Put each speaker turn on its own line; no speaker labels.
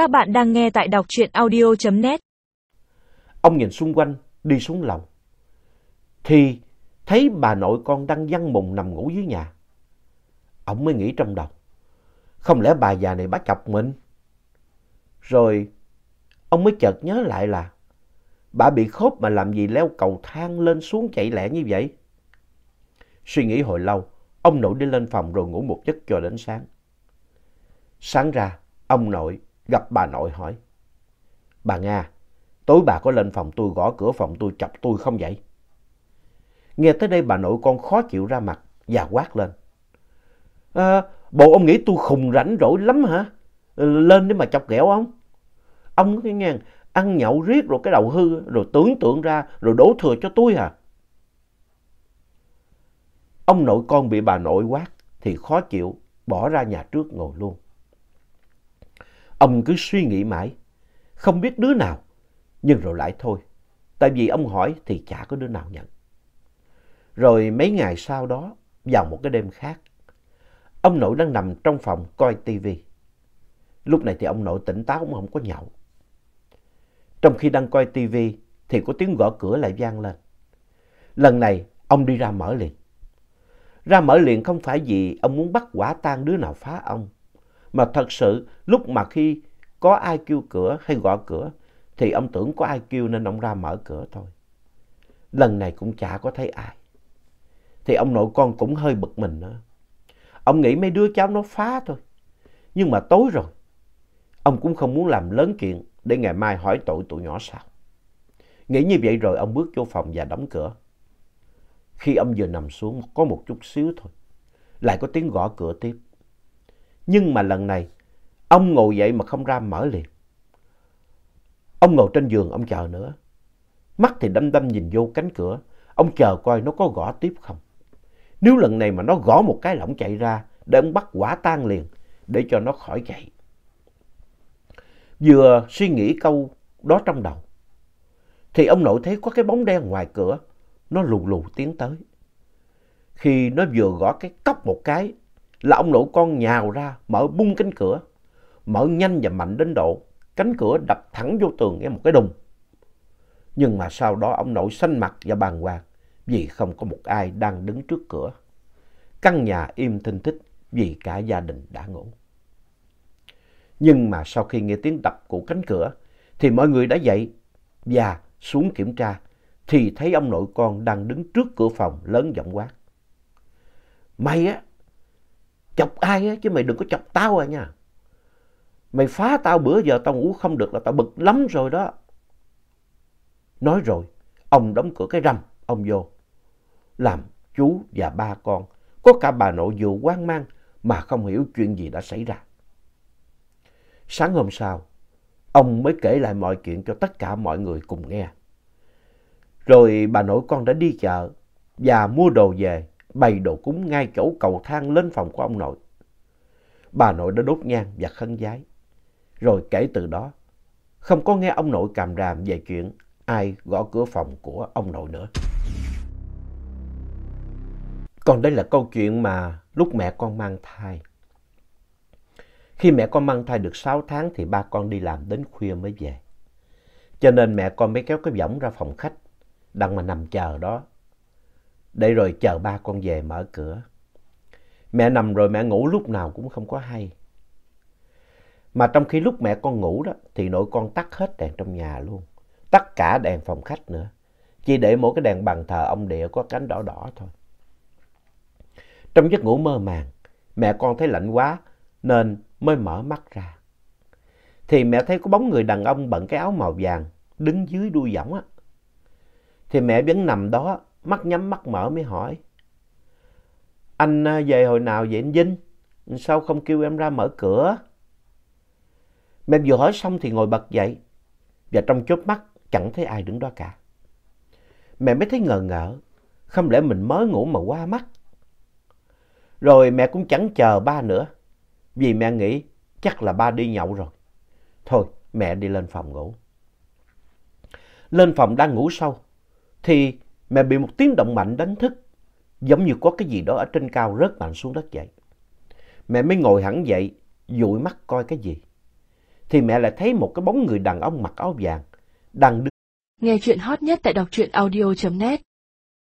Các bạn đang nghe tại đọc truyện audio.net.
Ông nhìn xung quanh, đi xuống lầu. Thì thấy bà nội con đang văng mùng nằm ngủ dưới nhà. Ông mới nghĩ trong đầu. Không lẽ bà già này bắt chọc mình? Rồi ông mới chợt nhớ lại là bà bị khốp mà làm gì leo cầu thang lên xuống chạy lẹ như vậy? Suy nghĩ hồi lâu, ông nội đi lên phòng rồi ngủ một giấc cho đến sáng. Sáng ra, ông nội gặp bà nội hỏi. Bà Nga, tối bà có lên phòng tôi gõ cửa phòng tôi chọc tôi không vậy? Nghe tới đây bà nội con khó chịu ra mặt và quát lên. À, bộ ông nghĩ tôi khùng rảnh rỗi lắm hả? Lên để mà chọc ghẹo ông? Ông cái nghe ăn nhậu riết rồi cái đầu hư rồi tưởng tượng ra rồi đổ thừa cho tôi à? Ông nội con bị bà nội quát thì khó chịu bỏ ra nhà trước ngồi luôn. Ông cứ suy nghĩ mãi, không biết đứa nào, nhưng rồi lại thôi. Tại vì ông hỏi thì chả có đứa nào nhận. Rồi mấy ngày sau đó, vào một cái đêm khác, ông nội đang nằm trong phòng coi tivi. Lúc này thì ông nội tỉnh táo, cũng không có nhậu. Trong khi đang coi tivi thì có tiếng gõ cửa lại vang lên. Lần này ông đi ra mở liền. Ra mở liền không phải vì ông muốn bắt quả tang đứa nào phá ông, mà thật sự, lúc mà khi có ai kêu cửa hay gõ cửa, thì ông tưởng có ai kêu nên ông ra mở cửa thôi. Lần này cũng chả có thấy ai. Thì ông nội con cũng hơi bực mình nữa. Ông nghĩ mấy đứa cháu nó phá thôi. Nhưng mà tối rồi. Ông cũng không muốn làm lớn chuyện để ngày mai hỏi tội tụi nhỏ sao. Nghĩ như vậy rồi ông bước vô phòng và đóng cửa. Khi ông vừa nằm xuống, có một chút xíu thôi. Lại có tiếng gõ cửa tiếp. Nhưng mà lần này, ông ngồi dậy mà không ra mở liền. Ông ngồi trên giường, ông chờ nữa. Mắt thì đâm đâm nhìn vô cánh cửa. Ông chờ coi nó có gõ tiếp không. Nếu lần này mà nó gõ một cái lỏng chạy ra để ông bắt quả tang liền để cho nó khỏi chạy. Vừa suy nghĩ câu đó trong đầu thì ông nội thấy có cái bóng đen ngoài cửa nó lù lù tiến tới. Khi nó vừa gõ cái cốc một cái là ông nội con nhào ra mở bung cánh cửa. Mở nhanh và mạnh đến độ cánh cửa đập thẳng vô tường nghe một cái đùng. Nhưng mà sau đó ông nội xanh mặt và bàng hoàng vì không có một ai đang đứng trước cửa. Căn nhà im thinh thích vì cả gia đình đã ngủ. Nhưng mà sau khi nghe tiếng đập của cánh cửa thì mọi người đã dậy và xuống kiểm tra thì thấy ông nội con đang đứng trước cửa phòng lớn giọng quát. Mày á, chọc ai á chứ mày đừng có chọc tao à nha. Mày phá tao bữa giờ tao ngủ không được là tao bực lắm rồi đó. Nói rồi, ông đóng cửa cái rầm, ông vô. Làm chú và ba con, có cả bà nội vừa hoang mang mà không hiểu chuyện gì đã xảy ra. Sáng hôm sau, ông mới kể lại mọi chuyện cho tất cả mọi người cùng nghe. Rồi bà nội con đã đi chợ và mua đồ về, bày đồ cúng ngay chỗ cầu thang lên phòng của ông nội. Bà nội đã đốt nhang và khấn giái. Rồi kể từ đó, không có nghe ông nội càm ràm về chuyện ai gõ cửa phòng của ông nội nữa. Còn đây là câu chuyện mà lúc mẹ con mang thai. Khi mẹ con mang thai được 6 tháng thì ba con đi làm đến khuya mới về. Cho nên mẹ con mới kéo cái võng ra phòng khách đang mà nằm chờ đó. Để rồi chờ ba con về mở cửa. Mẹ nằm rồi mẹ ngủ lúc nào cũng không có hay. Mà trong khi lúc mẹ con ngủ đó thì nội con tắt hết đèn trong nhà luôn. Tắt cả đèn phòng khách nữa. Chỉ để mỗi cái đèn bàn thờ ông địa có cánh đỏ đỏ thôi. Trong giấc ngủ mơ màng, mẹ con thấy lạnh quá nên mới mở mắt ra. Thì mẹ thấy có bóng người đàn ông bận cái áo màu vàng đứng dưới đuôi võng á. Thì mẹ vẫn nằm đó, mắt nhắm mắt mở mới hỏi. Anh à, về hồi nào vậy anh Vinh? Sao không kêu em ra mở cửa? Mẹ vừa hỏi xong thì ngồi bật dậy. Và trong chớp mắt, chẳng thấy ai đứng đó cả. Mẹ mới thấy ngờ ngợ. Không lẽ mình mới ngủ mà qua mắt. Rồi mẹ cũng chẳng chờ ba nữa. Vì mẹ nghĩ chắc là ba đi nhậu rồi. Thôi, mẹ đi lên phòng ngủ. Lên phòng đang ngủ sâu thì mẹ bị một tiếng động mạnh đánh thức. Giống như có cái gì đó ở trên cao rớt mạnh xuống đất vậy. Mẹ mới ngồi hẳn dậy, dụi mắt coi cái gì. thì mẹ lại thấy một cái bóng người đàn ông mặc áo vàng đang đứng.
Nghe chuyện hot nhất tại đọc truyện audio.net